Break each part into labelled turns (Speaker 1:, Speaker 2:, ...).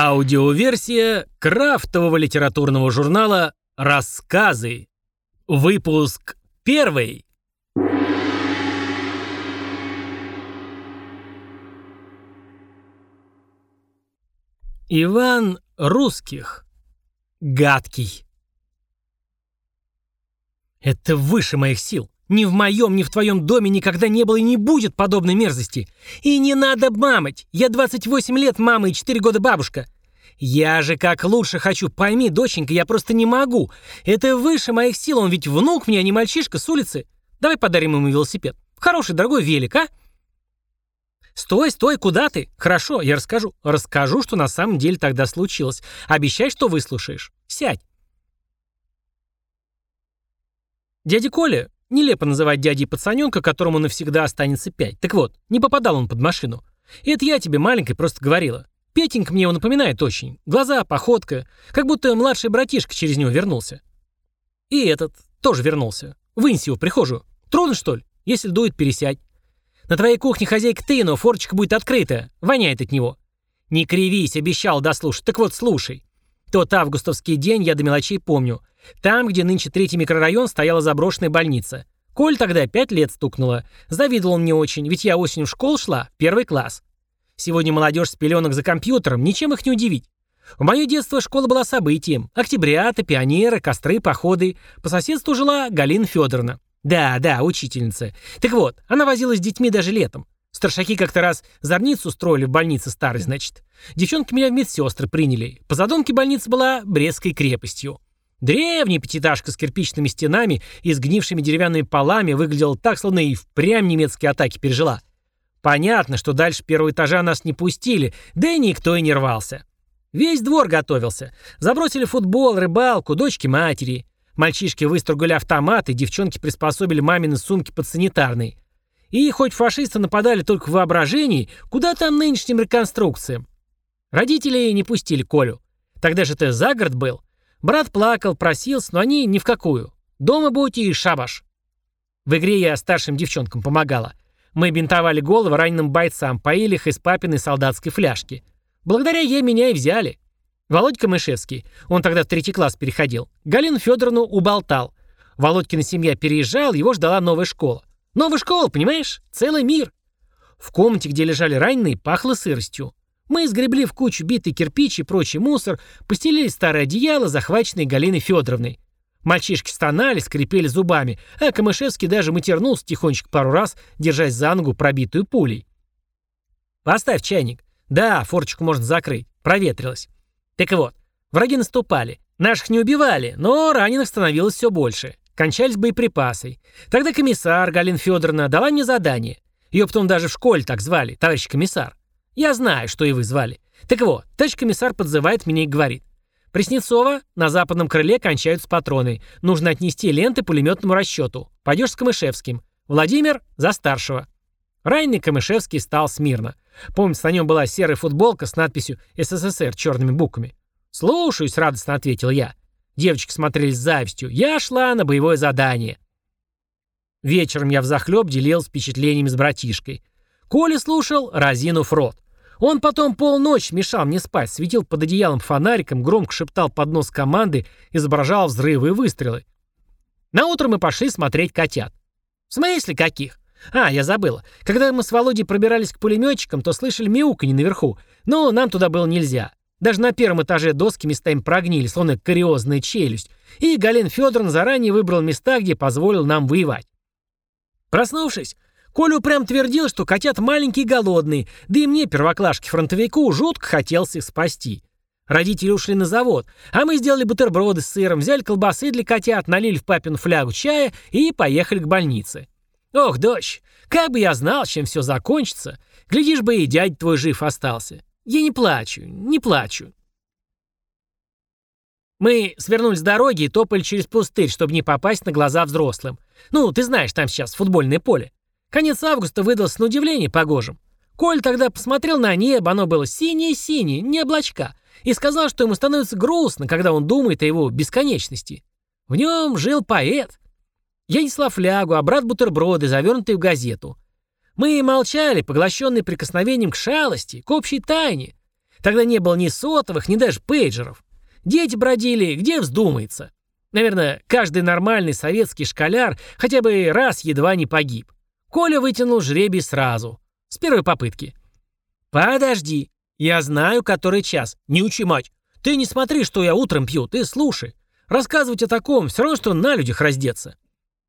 Speaker 1: Аудиоверсия крафтового литературного журнала «Рассказы». Выпуск первый. Иван Русских. Гадкий. Это выше моих сил. Ни в моем, ни в твоем доме никогда не было и не будет подобной мерзости. И не надо мамать. Я 28 лет мама и 4 года бабушка. Я же как лучше хочу. Пойми, доченька, я просто не могу. Это выше моих сил. Он ведь внук мне, а не мальчишка с улицы. Давай подарим ему велосипед. Хороший, дорогой велик, а? «Стой, стой, куда ты?» «Хорошо, я расскажу. Расскажу, что на самом деле тогда случилось. Обещай, что выслушаешь. Сядь». Дядя Коля, нелепо называть дядей пацаненка, которому навсегда останется пять. Так вот, не попадал он под машину. И это я тебе, маленькой, просто говорила. Петенька мне его напоминает очень. Глаза, походка. Как будто младший братишка через него вернулся. И этот тоже вернулся. Вынеси его в прихожую. Трудно, что ли? Если дует, пересядь. На твоей кухне хозяйка ты, но форчика будет открыта. Воняет от него. Не кривись, обещал дослушать. Так вот, слушай. Тот августовский день я до мелочей помню. Там, где нынче третий микрорайон, стояла заброшенная больница. Коль тогда пять лет стукнуло. Завидовал он мне очень, ведь я осенью в школу шла, первый класс. Сегодня молодежь с пеленок за компьютером, ничем их не удивить. В мое детство школа была событием. Октябрята, пионеры, костры, походы. По соседству жила Галина Федоровна. Да, да, учительница. Так вот, она возилась с детьми даже летом. Старшаки как-то раз зорницу строили в больнице старой, значит. Девчонки меня в медсестры приняли. По задумке больница была Брестской крепостью. Древняя пятиэтажка с кирпичными стенами и сгнившими деревянными полами выглядела так, словно и впрямь немецкие атаки пережила. Понятно, что дальше первого этажа нас не пустили, да и никто и не рвался. Весь двор готовился. Забросили футбол, рыбалку, дочки матери. Мальчишки выстругали автоматы, девчонки приспособили мамины сумки под санитарные. И хоть фашисты нападали только в воображении, куда там нынешним реконструкциям? Родители не пустили Колю. Тогда же ты за город был. Брат плакал, просился, но они ни в какую. Дома будете и шабаш. В игре я старшим девчонкам помогала. Мы бинтовали головы раненым бойцам, поили их из папиной солдатской фляжки. Благодаря ей меня и взяли. Володька Мышевский, он тогда в третий класс переходил, Галину Федоровну уболтал. Володькина семья переезжала, его ждала новая школа. Новая школа, понимаешь? Целый мир. В комнате, где лежали раненые, пахло сыростью. Мы сгребли в кучу битый кирпич и прочий мусор, постелили старое одеяло, захваченное Галиной Федоровной. Мальчишки стонали, скрипели зубами, а Камышевский даже матернулся тихонечко пару раз, держась за ногу, пробитую пулей. «Поставь чайник. Да, форчику можно закрыть. Проветрилось. Так вот, враги наступали. Наших не убивали, но раненых становилось все больше. Кончались боеприпасы. Тогда комиссар Галина Федоровна дала мне задание. Ее потом даже в школе так звали, товарищ комиссар. Я знаю, что и вы звали. Так вот, товарищ комиссар подзывает меня и говорит. Преснецова, на западном крыле кончаются патроны. Нужно отнести ленты пулеметному расчету. Пойдешь с Камышевским. Владимир за старшего. Раненый Камышевский стал смирно. Помнится, на нем была серая футболка с надписью «СССР» черными буквами. «Слушаюсь», — радостно ответил я. Девочки смотрели с завистью. Я шла на боевое задание. Вечером я взахлеб делил впечатлениями с братишкой. Коля слушал, разинув рот. Он потом полночь мешал мне спать, светил под одеялом фонариком, громко шептал под нос команды, изображал взрывы и выстрелы. На утро мы пошли смотреть котят. В смысле каких? А, я забыла. Когда мы с Володей пробирались к пулеметчикам, то слышали мяуканье наверху, но нам туда было нельзя. Даже на первом этаже доски местами прогнили, словно кариозная челюсть, и Гален Федоровна заранее выбрал места, где позволил нам воевать. Проснувшись, Коля прям твердил, что котят маленькие и голодные, да и мне, первоклашке-фронтовику, жутко хотелось их спасти. Родители ушли на завод, а мы сделали бутерброды с сыром, взяли колбасы для котят, налили в папину флягу чая и поехали к больнице. Ох, дочь, как бы я знал, чем все закончится. Глядишь бы и дядь твой жив остался. Я не плачу, не плачу. Мы свернули с дороги и топали через пустырь, чтобы не попасть на глаза взрослым. Ну, ты знаешь, там сейчас футбольное поле. Конец августа выдался на удивление погожим. Коль тогда посмотрел на небо, оно было синее-синее, не облачка, и сказал, что ему становится грустно, когда он думает о его бесконечности. В нем жил поэт. Я несла флягу, а брат бутерброды, завернутые в газету. Мы молчали, поглощенные прикосновением к шалости, к общей тайне. Тогда не было ни сотовых, ни даже пейджеров. Дети бродили, где вздумается. Наверное, каждый нормальный советский школяр хотя бы раз едва не погиб. Коля вытянул жребий сразу. С первой попытки. «Подожди. Я знаю, который час. Не учи мать. Ты не смотри, что я утром пью, ты слушай. Рассказывать о таком все равно, что на людях раздеться.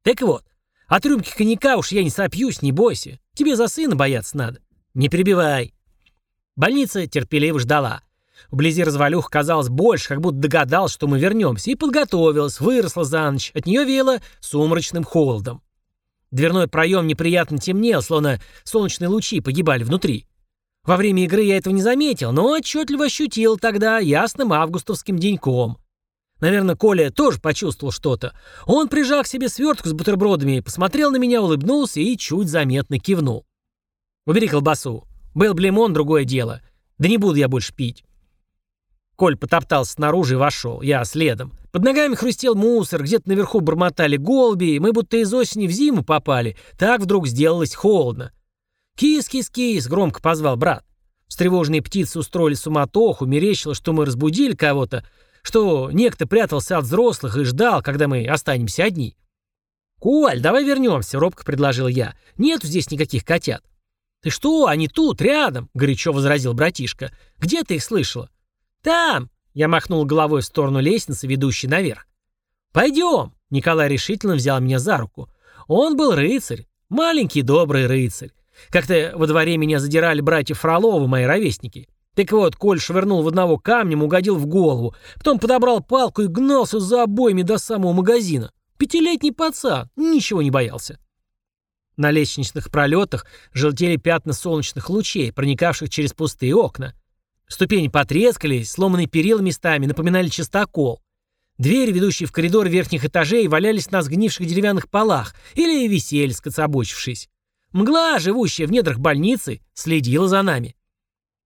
Speaker 1: Так вот, от рюмки коньяка уж я не сопьюсь, не бойся. Тебе за сына бояться надо. Не перебивай». Больница терпеливо ждала. Вблизи развалюх казалось больше, как будто догадалась, что мы вернемся, и подготовилась, выросла за ночь. От нее веяло сумрачным холодом. Дверной проем неприятно темнел, словно солнечные лучи погибали внутри. Во время игры я этого не заметил, но отчетливо ощутил тогда ясным августовским деньком. Наверное, Коля тоже почувствовал что-то. Он прижал к себе свертку с бутербродами, посмотрел на меня, улыбнулся и чуть заметно кивнул. «Убери колбасу. Был бы лимон, другое дело. Да не буду я больше пить». Коль потоптался снаружи и вошел. Я следом. Под ногами хрустел мусор, где-то наверху бормотали голуби, мы будто из осени в зиму попали. Так вдруг сделалось холодно. «Кис-кис-кис!» — громко позвал брат. Встревоженные птицы устроили суматоху, мерещило, что мы разбудили кого-то, что некто прятался от взрослых и ждал, когда мы останемся одни. «Коль, давай вернемся», — робко предложил я. «Нету здесь никаких котят». «Ты что, они тут, рядом», — горячо возразил братишка. «Где ты их слышала?» «Там!» — я махнул головой в сторону лестницы, ведущей наверх. «Пойдем!» — Николай решительно взял меня за руку. Он был рыцарь, маленький добрый рыцарь. Как-то во дворе меня задирали братья Фроловы, мои ровесники. Так вот, Коль швырнул в одного камнем, угодил в голову, потом подобрал палку и гнался за обоями до самого магазина. Пятилетний пацан, ничего не боялся. На лестничных пролетах желтели пятна солнечных лучей, проникавших через пустые окна. Ступени потрескались, сломанные перила местами напоминали чистокол. Двери, ведущие в коридор верхних этажей, валялись на сгнивших деревянных полах или висели, скоцобочившись. Мгла, живущая в недрах больницы, следила за нами.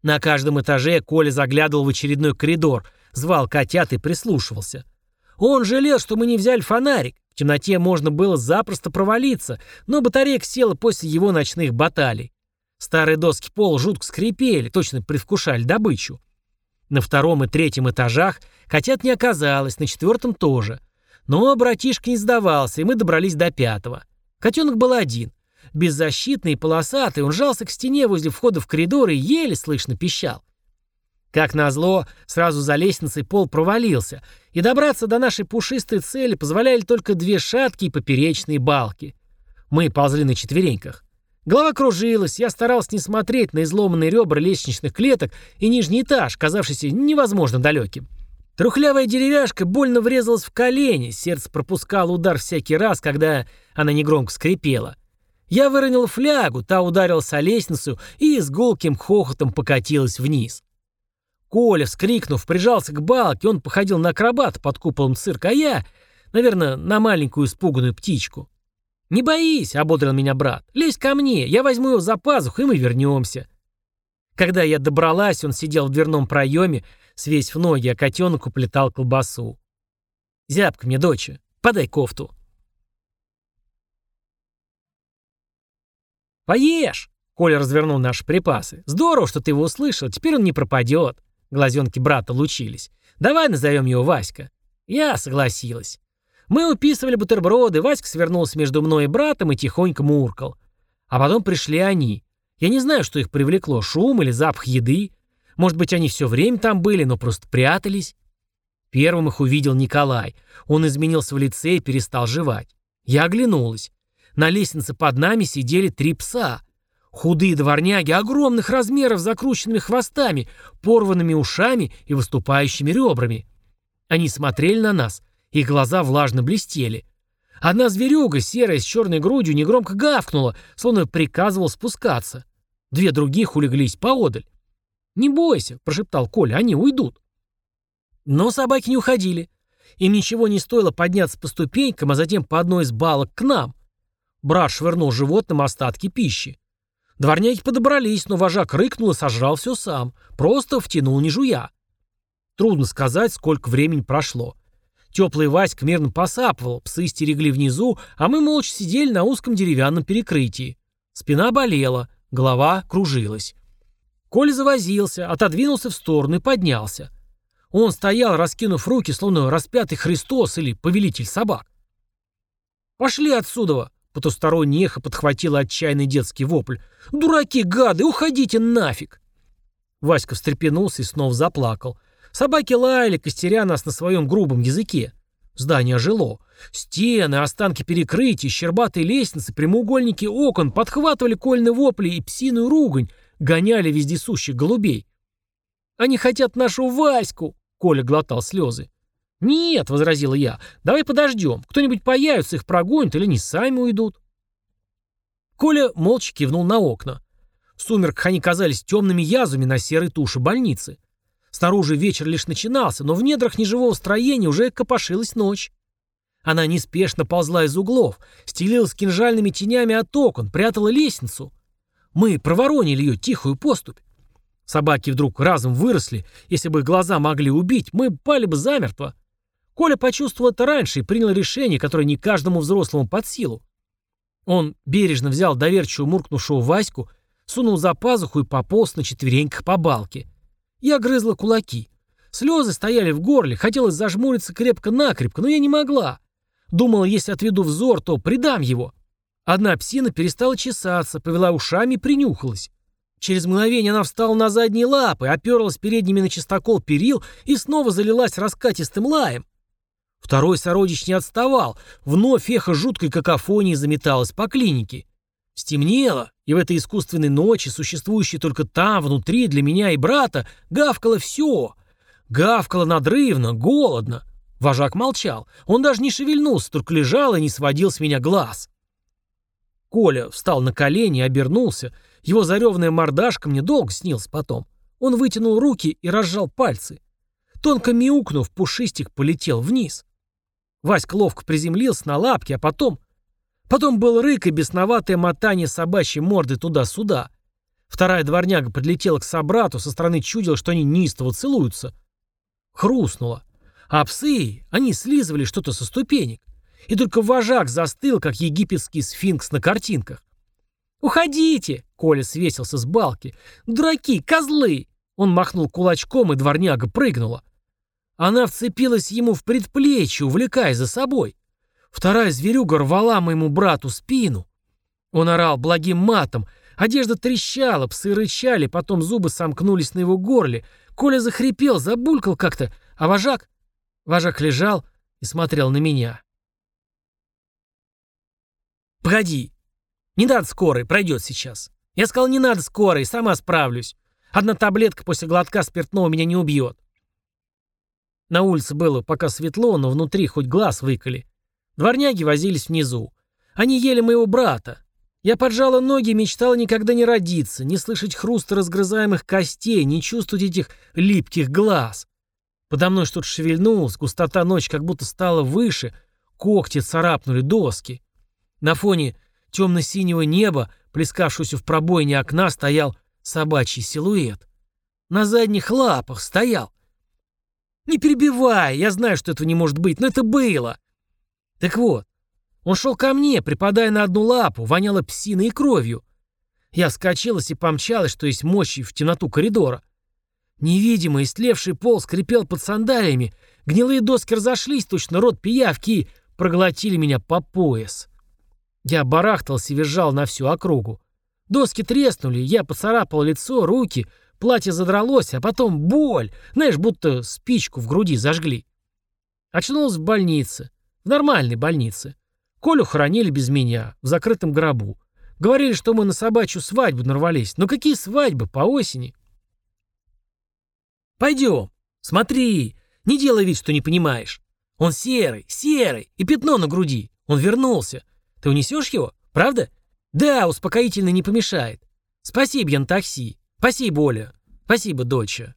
Speaker 1: На каждом этаже Коля заглядывал в очередной коридор, звал котят и прислушивался. Он жалел, что мы не взяли фонарик. В темноте можно было запросто провалиться, но батарейка села после его ночных баталий. Старые доски пола жутко скрипели, точно предвкушали добычу. На втором и третьем этажах котят не оказалось, на четвертом тоже. Но братишка не сдавался, и мы добрались до пятого. Котенок был один. Беззащитный полосатый, он жался к стене возле входа в коридор и еле слышно пищал. Как назло, сразу за лестницей пол провалился, и добраться до нашей пушистой цели позволяли только две шаткие поперечные балки. Мы ползли на четвереньках. Голова кружилась, я старался не смотреть на изломанные ребра лестничных клеток и нижний этаж, казавшийся невозможно далеким. Трухлявая деревяшка больно врезалась в колени, сердце пропускало удар всякий раз, когда она негромко скрипела. Я выронил флягу, та ударилась о лестницу и с гулким хохотом покатилась вниз. Коля, вскрикнув, прижался к балке, он походил на акробата под куполом цирка, а я, наверное, на маленькую испуганную птичку. «Не боись», — ободрил меня брат. «Лезь ко мне, я возьму его за пазуху, и мы вернемся». Когда я добралась, он сидел в дверном проеме, свесь в ноги, а котенок уплетал колбасу. «Зябка мне, доча, подай кофту». «Поешь!» — Коля развернул наши припасы. «Здорово, что ты его услышал, теперь он не пропадет». Глазенки брата лучились. «Давай назовем его Васька». Я согласилась. Мы уписывали бутерброды, Васька свернулся между мной и братом и тихонько муркал. А потом пришли они. Я не знаю, что их привлекло, шум или запах еды. Может быть, они все время там были, но просто прятались. Первым их увидел Николай. Он изменился в лице и перестал жевать. Я оглянулась. На лестнице под нами сидели три пса. Худые дворняги, огромных размеров, закрученными хвостами, порванными ушами и выступающими ребрами. Они смотрели на нас — их глаза влажно блестели. Одна зверюга, серая, с черной грудью, негромко гавкнула, словно приказывал спускаться. Две других улеглись поодаль. «Не бойся», — прошептал Коля, — «они уйдут». Но собаки не уходили. Им ничего не стоило подняться по ступенькам, а затем по одной из балок к нам. Брат швырнул животным остатки пищи. Дворняги подобрались, но вожак рыкнул и сожрал все сам. Просто втянул не жуя. Трудно сказать, сколько времени прошло. Теплый Васька мирно посапывал, псы стерегли внизу, а мы молча сидели на узком деревянном перекрытии. Спина болела, голова кружилась. Коля завозился, отодвинулся в сторону и поднялся. Он стоял, раскинув руки, словно распятый Христос или повелитель собак. «Пошли отсюда!» — потусторонний эхо подхватило отчаянный детский вопль. «Дураки, гады, уходите нафиг!» Васька встрепенулся и снова заплакал. Собаки лаяли, костеря нас на своем грубом языке. Здание жило. Стены, останки перекрытий, щербатые лестницы, прямоугольники окон подхватывали кольные вопли и псиную ругань, гоняли вездесущих голубей. «Они хотят нашу Ваську!» — Коля глотал слезы. «Нет», — возразила я, — «давай подождем. Кто-нибудь появится, их прогонит или они сами уйдут». Коля молча кивнул на окна. В сумерках они казались темными язвами на серой туше больницы. Снаружи вечер лишь начинался, но в недрах неживого строения уже копошилась ночь. Она неспешно ползла из углов, стелилась кинжальными тенями от окон, прятала лестницу. Мы проворонили ее тихую поступь. Собаки вдруг разом выросли. Если бы их глаза могли убить, мы пали бы замертво. Коля почувствовал это раньше и принял решение, которое не каждому взрослому под силу. Он бережно взял доверчиво муркнувшего Ваську, сунул за пазуху и пополз на четвереньках по балке. Я грызла кулаки. Слезы стояли в горле, хотелось зажмуриться крепко-накрепко, но я не могла. Думала, если отведу взор, то предам его. Одна псина перестала чесаться, повела ушами и принюхалась. Через мгновение она встала на задние лапы, оперлась передними на чистокол перил и снова залилась раскатистым лаем. Второй сородич не отставал, вновь эхо жуткой какофонии заметалось по клинике. Стемнело, и в этой искусственной ночи, существующей только там, внутри, для меня и брата, гавкало все. Гавкало надрывно, голодно. Вожак молчал. Он даже не шевельнулся, только лежал и не сводил с меня глаз. Коля встал на колени, обернулся. Его заревная мордашка мне долго снилась потом. Он вытянул руки и разжал пальцы. Тонко мяукнув, пушистик полетел вниз. Васька ловко приземлился на лапки, а потом Потом был рык и бесноватое мотание собачьей морды туда-сюда. Вторая дворняга подлетела к собрату, со стороны чудила, что они неистово целуются. Хрустнуло. А псы, они слизывали что-то со ступенек. И только вожак застыл, как египетский сфинкс на картинках. «Уходите!» — Коля свесился с балки. «Дураки, козлы!» Он махнул кулачком, и дворняга прыгнула. Она вцепилась ему в предплечье, увлекая за собой. Вторая зверюга рвала моему брату спину. Он орал благим матом. Одежда трещала, псы рычали, потом зубы сомкнулись на его горле. Коля захрипел, забулькал как-то, а вожак... Вожак лежал и смотрел на меня. «Погоди. Не надо скорой, пройдет сейчас. Я сказал, не надо скорой, сама справлюсь. Одна таблетка после глотка спиртного меня не убьет». На улице было пока светло, но внутри хоть глаз выколи. Дворняги возились внизу. Они ели моего брата. Я поджала ноги и мечтала никогда не родиться, не слышать хруста разгрызаемых костей, не чувствовать этих липких глаз. Подо мной что-то шевельнулось, густота ночи как будто стала выше, когти царапнули доски. На фоне темно-синего неба, плескавшегося в пробоине окна, стоял собачий силуэт. На задних лапах стоял. «Не перебивай, я знаю, что этого не может быть, но это было!» Так вот, он шел ко мне, припадая на одну лапу, воняло псиной и кровью. Я скачалась и помчалась, что есть мощи, в темноту коридора. Невидимый, истлевший пол скрипел под сандалиями, гнилые доски разошлись, точно рот пиявки, и проглотили меня по пояс. Я барахтался и визжал на всю округу. Доски треснули, я поцарапал лицо, руки, платье задралось, а потом боль, знаешь, будто спичку в груди зажгли. Очнулся в больнице. В нормальной больнице. Колю хоронили без меня, в закрытом гробу. Говорили, что мы на собачью свадьбу нарвались. Но какие свадьбы по осени? Пойдем. Смотри. Не делай вид, что не понимаешь. Он серый, серый. И пятно на груди. Он вернулся. Ты унесешь его? Правда? Да, успокоительно не помешает. Спасибо, Ян такси. Спасибо, Оля. Спасибо, доча.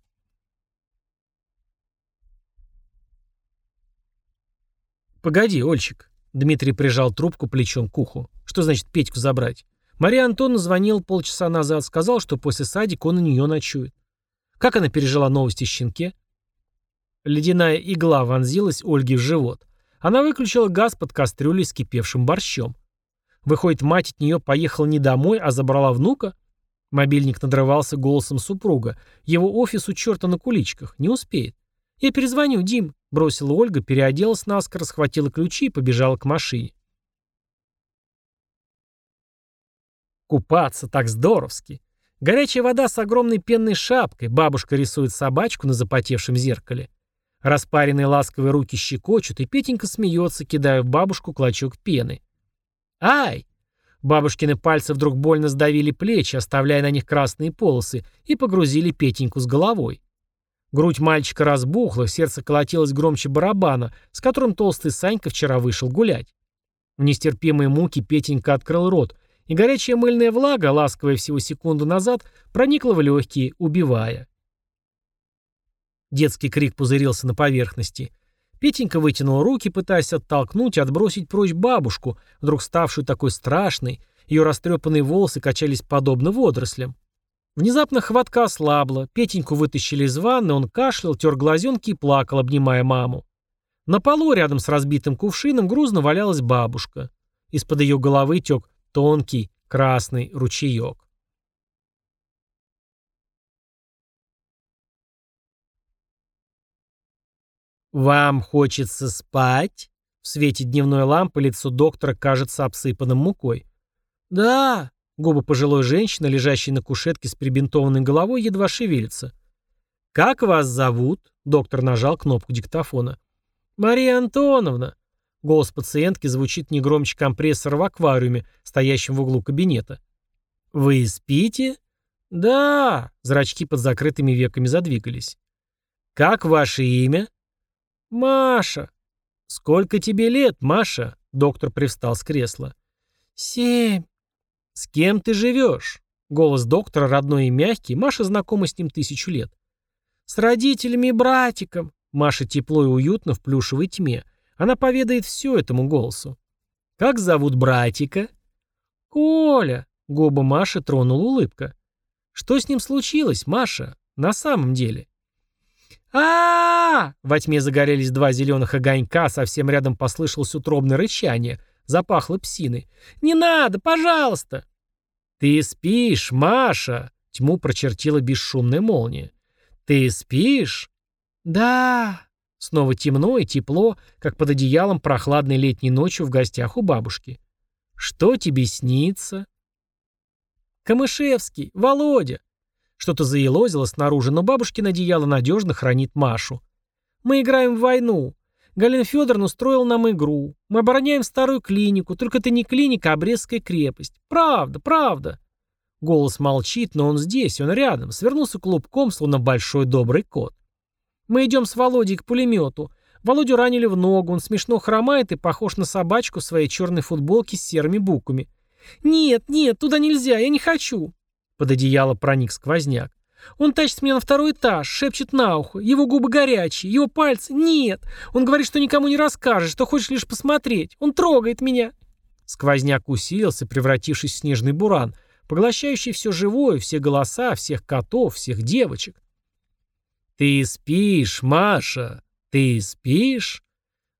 Speaker 1: «Погоди, Ольчик». Дмитрий прижал трубку плечом к уху. «Что значит Петьку забрать?» Мария Антоновна звонил полчаса назад, сказал, что после садика он у нее ночует. Как она пережила новости о щенке? Ледяная игла вонзилась Ольге в живот. Она выключила газ под кастрюлей с кипевшим борщом. Выходит, мать от нее поехала не домой, а забрала внука? Мобильник надрывался голосом супруга. Его офис у черта на куличках. Не успеет. «Я перезвоню, Дим», — бросила Ольга, переоделась наскоро, схватила ключи и побежала к машине. Купаться так здоровски. Горячая вода с огромной пенной шапкой. Бабушка рисует собачку на запотевшем зеркале. Распаренные ласковые руки щекочут, и Петенька смеется, кидая в бабушку клочок пены. «Ай!» Бабушкины пальцы вдруг больно сдавили плечи, оставляя на них красные полосы, и погрузили Петеньку с головой. Грудь мальчика разбухла, сердце колотилось громче барабана, с которым толстый Санька вчера вышел гулять. В нестерпимые муки Петенька открыл рот, и горячая мыльная влага, ласковая всего секунду назад, проникла в легкие, убивая. Детский крик пузырился на поверхности. Петенька вытянул руки, пытаясь оттолкнуть и отбросить прочь бабушку, вдруг ставшую такой страшной, ее растрепанные волосы качались подобно водорослям. Внезапно хватка ослабла, Петеньку вытащили из ванны, он кашлял, тер глазенки и плакал, обнимая маму. На полу рядом с разбитым кувшином грузно валялась бабушка. Из-под ее головы тек тонкий красный ручеек. «Вам хочется спать?» В свете дневной лампы лицо доктора кажется обсыпанным мукой. «Да!» Губы пожилой женщины, лежащей на кушетке с прибинтованной головой, едва шевелятся. «Как вас зовут?» Доктор нажал кнопку диктофона. «Мария Антоновна!» Голос пациентки звучит не громче компрессора в аквариуме, стоящем в углу кабинета. «Вы спите?» «Да!» Зрачки под закрытыми веками задвигались. «Как ваше имя?» «Маша!» «Сколько тебе лет, Маша?» Доктор привстал с кресла. «Семь». «С кем ты живешь?» Голос доктора родной и мягкий, Маша знакома с ним тысячу лет. «С родителями и братиком». Маша тепло и уютно в плюшевой тьме. Она поведает все этому голосу. «Как зовут братика?» «Коля!» — губы Маши тронула улыбка. «Что с ним случилось, Маша? На самом деле?» А, Во тьме загорелись два зеленых огонька, совсем рядом послышалось утробное рычание. Запахло псиной. «Не надо, пожалуйста!» «Ты спишь, Маша!» Тьму прочертила бесшумная молния. «Ты спишь?» «Да!» Снова темно и тепло, как под одеялом прохладной летней ночью в гостях у бабушки. «Что тебе снится?» «Камышевский, Володя!» Что-то заелозило снаружи, но бабушкин одеяло надежно хранит Машу. «Мы играем в войну. Галина Федоровна устроила нам игру. Мы обороняем старую клинику, только это не клиника, а Брестская крепость. Правда, правда». Голос молчит, но он здесь, он рядом, свернулся клубком, словно большой добрый кот. Мы идем с Володей к пулемету. Володю ранили в ногу, он смешно хромает и похож на собачку в своей черной футболке с серыми буквами. «Нет, нет, туда нельзя, я не хочу!» Под одеяло проник сквозняк. Он тащит меня на второй этаж, шепчет на ухо. Его губы горячие, его пальцы... Нет! Он говорит, что никому не расскажешь, что хочешь лишь посмотреть. Он трогает меня. Сквозняк усилился, превратившись в снежный буран, поглощающий все живое, все голоса, всех котов, всех девочек. «Ты спишь, Маша? Ты спишь?»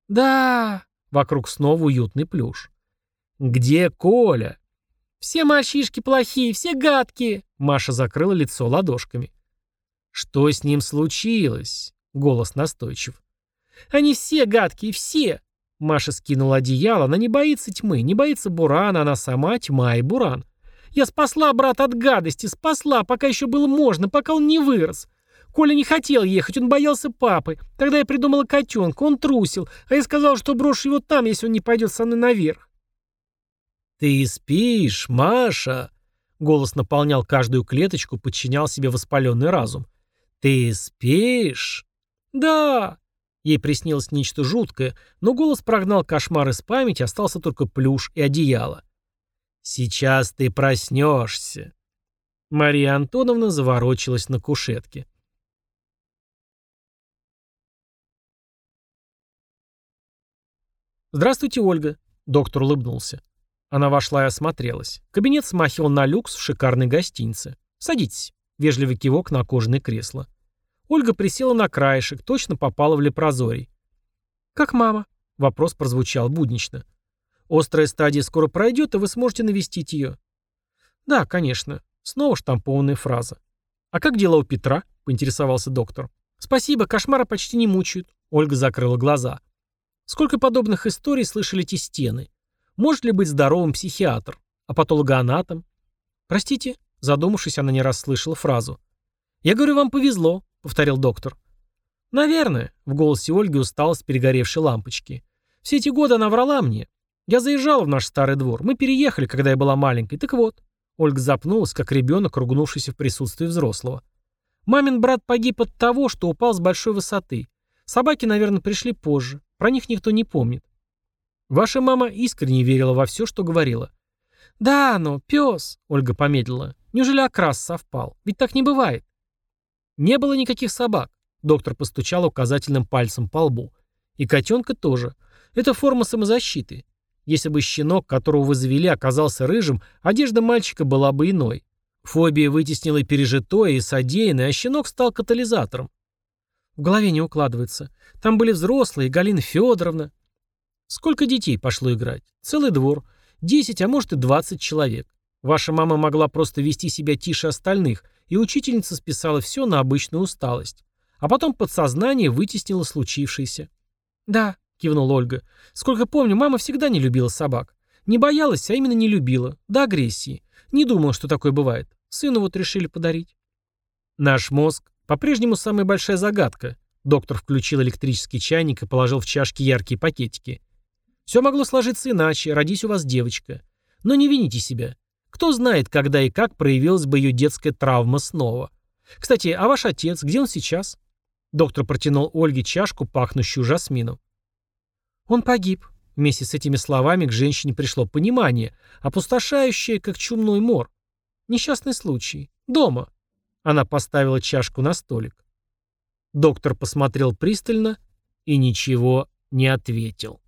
Speaker 1: «Да!» — вокруг снова уютный плюш. «Где Коля?» «Все мальчишки плохие, все гадкие!» Маша закрыла лицо ладошками. «Что с ним случилось?» — голос настойчив. «Они все гадкие, все!» Маша скинула одеяло, она не боится тьмы, не боится Бурана, она сама тьма и Буран. «Я спасла брата от гадости, спасла, пока еще было можно, пока он не вырос. Коля не хотел ехать, он боялся папы. Тогда я придумала котенка, он трусил, а я сказал, что брошу его там, если он не пойдет со мной наверх. «Ты спишь, Маша?» Голос наполнял каждую клеточку, подчинял себе воспаленный разум. «Ты спишь?» «Да!» Ей приснилось нечто жуткое, но голос прогнал кошмар из памяти, остался только плюш и одеяло. «Сейчас ты проснешься!» Мария Антоновна заворочилась на кушетке. «Здравствуйте, Ольга», — доктор улыбнулся. Она вошла и осмотрелась. Кабинет смахивал на люкс в шикарной гостинице. «Садитесь», — вежливый кивок на кожаное кресло. Ольга присела на краешек, точно попала в лепрозорий. «Как мама?» — вопрос прозвучал буднично. «Острая стадия скоро пройдет, и вы сможете навестить ее». «Да, конечно». Снова штампованная фраза. «А как дела у Петра?» — поинтересовался доктор. «Спасибо, кошмара почти не мучают». Ольга закрыла глаза. Сколько подобных историй слышали эти стены? Может ли быть здоровым психиатр? А патологоанатом? Простите, задумавшись, она не раз слышала фразу. «Я говорю, вам повезло», — повторил доктор. «Наверное», — в голосе Ольги усталость перегоревшей лампочки. «Все эти годы она врала мне. Я заезжала в наш старый двор. Мы переехали, когда я была маленькой. Так вот». Ольга запнулась, как ребенок, ругнувшийся в присутствии взрослого. «Мамин брат погиб от того, что упал с большой высоты. Собаки, наверное, пришли позже. Про них никто не помнит. Ваша мама искренне верила во все, что говорила. «Да, но пес», — Ольга помедлила. «Неужели окрас совпал? Ведь так не бывает». «Не было никаких собак», — доктор постучал указательным пальцем по лбу. «И котенка тоже. Это форма самозащиты. Если бы щенок, которого вы завели, оказался рыжим, одежда мальчика была бы иной. Фобия вытеснила пережитое и содеянное, а щенок стал катализатором. В голове не укладывается. Там были взрослые, Галина Федоровна. Сколько детей пошло играть? Целый двор. Десять, а может и двадцать человек. Ваша мама могла просто вести себя тише остальных, и учительница списала все на обычную усталость. А потом подсознание вытеснило случившееся. «Да», — кивнула Ольга. «Сколько помню, мама всегда не любила собак. Не боялась, а именно не любила. До агрессии. Не думала, что такое бывает. Сыну вот решили подарить». Наш мозг по-прежнему самая большая загадка. Доктор включил электрический чайник и положил в чашки яркие пакетики. Все могло сложиться иначе, родись у вас девочка. Но не вините себя. Кто знает, когда и как проявилась бы ее детская травма снова. Кстати, а ваш отец, где он сейчас? Доктор протянул Ольге чашку, пахнущую жасмином. Он погиб. Вместе с этими словами к женщине пришло понимание, опустошающее, как чумной мор. Несчастный случай. Дома. Она поставила чашку на столик. Доктор посмотрел пристально и ничего не ответил.